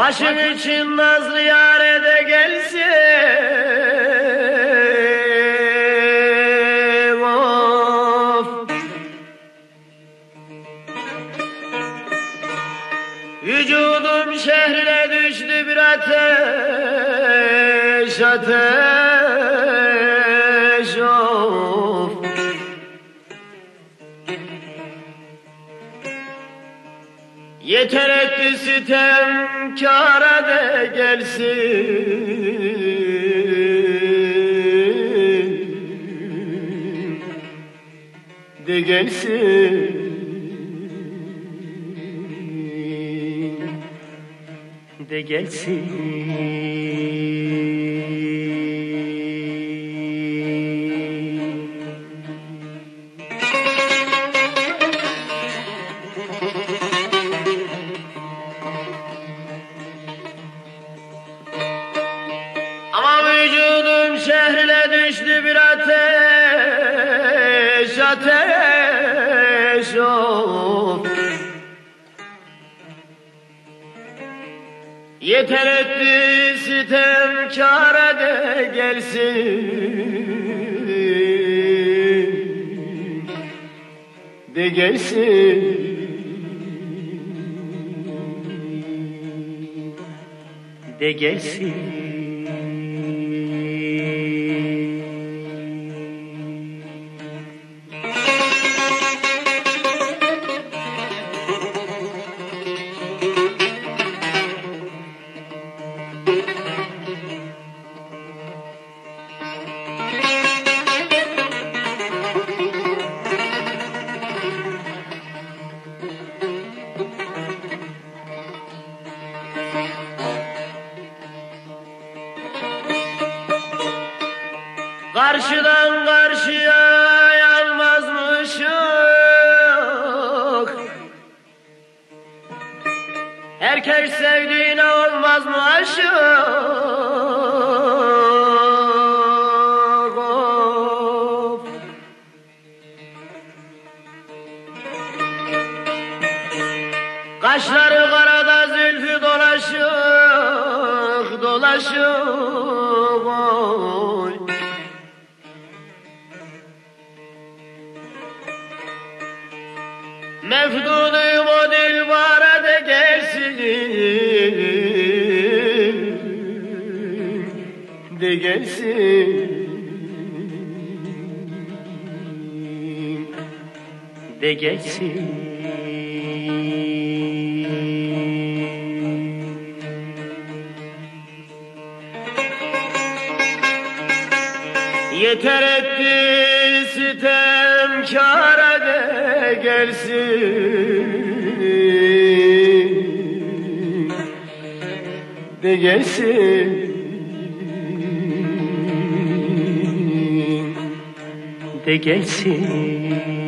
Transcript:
Başım için nazlı yare de gelsin Vücudum şehrine düştü bir ateş ateş of Yeter etti sitem kâra de gelsin. De gelsin. De gelsin düştü bir ateş, ateş of. Yeter etti sitem kâra de gelsin. De gelsin. De gelsin Karşıdan karşıya yanmazmışık Herkes sevdiğine olmaz mı aşık. Kaşları karada zülfü dolaşık dolaşık oy. Mefdunum o dilbara de gelsin. De gelsin. De gelsin. Yeter etti sitem kâra de gelsin. De gelsin. De gelsin